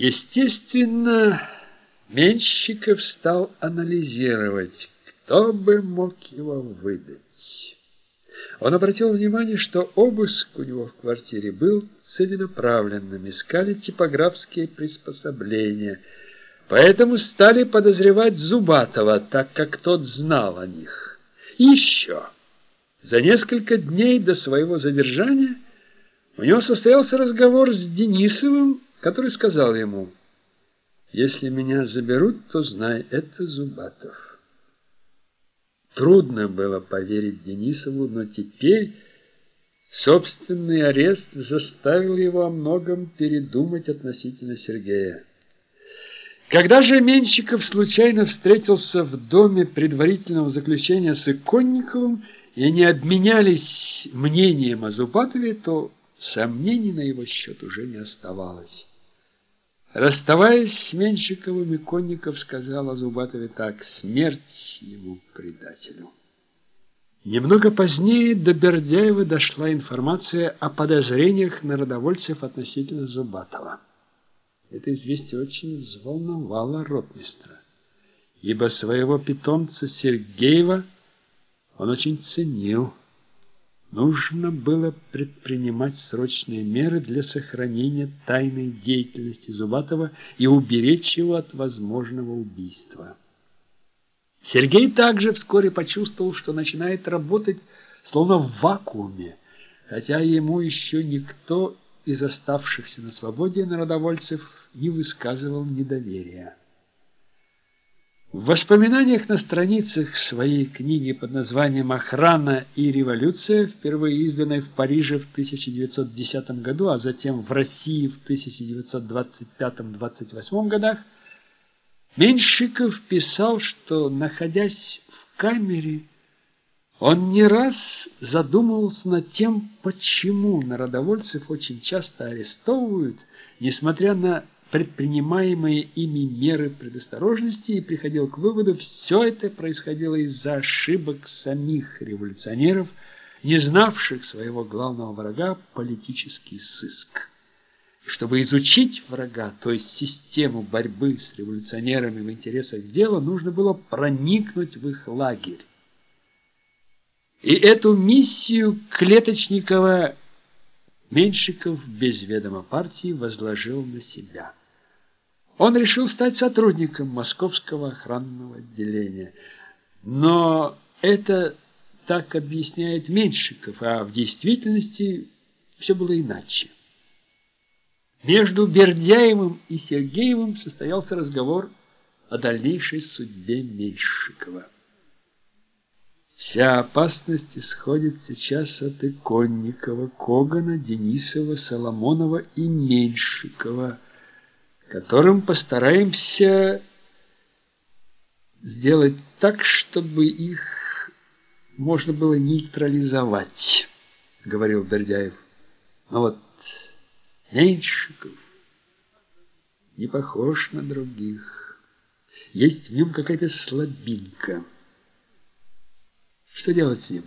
Естественно, Менщиков стал анализировать, кто бы мог его выдать. Он обратил внимание, что обыск у него в квартире был целенаправленным, искали типографские приспособления, поэтому стали подозревать Зубатова, так как тот знал о них. И еще, за несколько дней до своего задержания у него состоялся разговор с Денисовым, который сказал ему, «Если меня заберут, то знай, это Зубатов». Трудно было поверить Денисову, но теперь собственный арест заставил его о многом передумать относительно Сергея. Когда же Менщиков случайно встретился в доме предварительного заключения с Иконниковым, и они обменялись мнением о Зубатове, то сомнений на его счет уже не оставалось. Расставаясь с Менщиковым, Иконников сказал о Зубатове так «Смерть ему, предателю». Немного позднее до Бердяева дошла информация о подозрениях народовольцев относительно Зубатова. Это известие очень взволновало ротмистра, ибо своего питомца Сергеева он очень ценил. Нужно было предпринимать срочные меры для сохранения тайной деятельности Зубатова и уберечь его от возможного убийства. Сергей также вскоре почувствовал, что начинает работать словно в вакууме, хотя ему еще никто из оставшихся на свободе народовольцев не высказывал недоверия. В воспоминаниях на страницах своей книги под названием «Охрана и революция», впервые изданной в Париже в 1910 году, а затем в России в 1925-28 годах, Меньшиков писал, что, находясь в камере, он не раз задумывался над тем, почему народовольцев очень часто арестовывают, несмотря на предпринимаемые ими меры предосторожности и приходил к выводу, все это происходило из-за ошибок самих революционеров, не знавших своего главного врага – политический сыск. Чтобы изучить врага, то есть систему борьбы с революционерами в интересах дела, нужно было проникнуть в их лагерь. И эту миссию Клеточникова Меньшиков без ведома партии возложил на себя. Он решил стать сотрудником Московского охранного отделения. Но это так объясняет Меньшиков, а в действительности все было иначе. Между Бердяевым и Сергеевым состоялся разговор о дальнейшей судьбе Меньшикова. Вся опасность исходит сейчас от Иконникова, Когана, Денисова, Соломонова и Меньшикова – которым постараемся сделать так, чтобы их можно было нейтрализовать, говорил Бердяев. Но вот Меньшиков не похож на других. Есть в нем какая-то слабинка. Что делать с ним?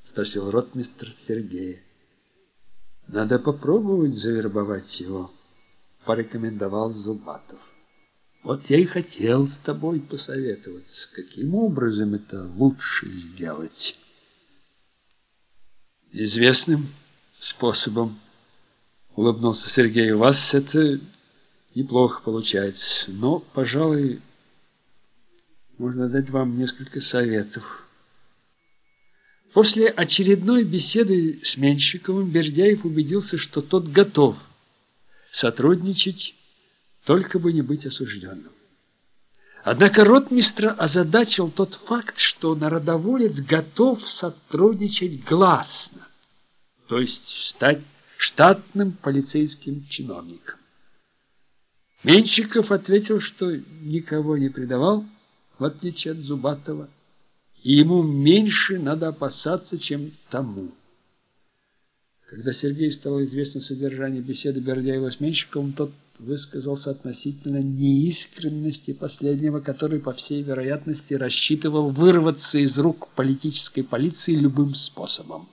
Спросил ротмистр Сергея. Надо попробовать завербовать его порекомендовал Зубатов. Вот я и хотел с тобой посоветоваться, каким образом это лучше сделать. Известным способом, улыбнулся Сергей, у вас это неплохо получается, но, пожалуй, можно дать вам несколько советов. После очередной беседы с Менщиковым Бердяев убедился, что тот готов сотрудничать, только бы не быть осужденным. Однако ротмистра озадачил тот факт, что народоволец готов сотрудничать гласно, то есть стать штатным полицейским чиновником. Менчиков ответил, что никого не предавал, в отличие от Зубатова, и ему меньше надо опасаться, чем тому. Когда Сергею стало известно содержание беседы Бердяева с Менщиковым, тот высказался относительно неискренности последнего, который, по всей вероятности, рассчитывал вырваться из рук политической полиции любым способом.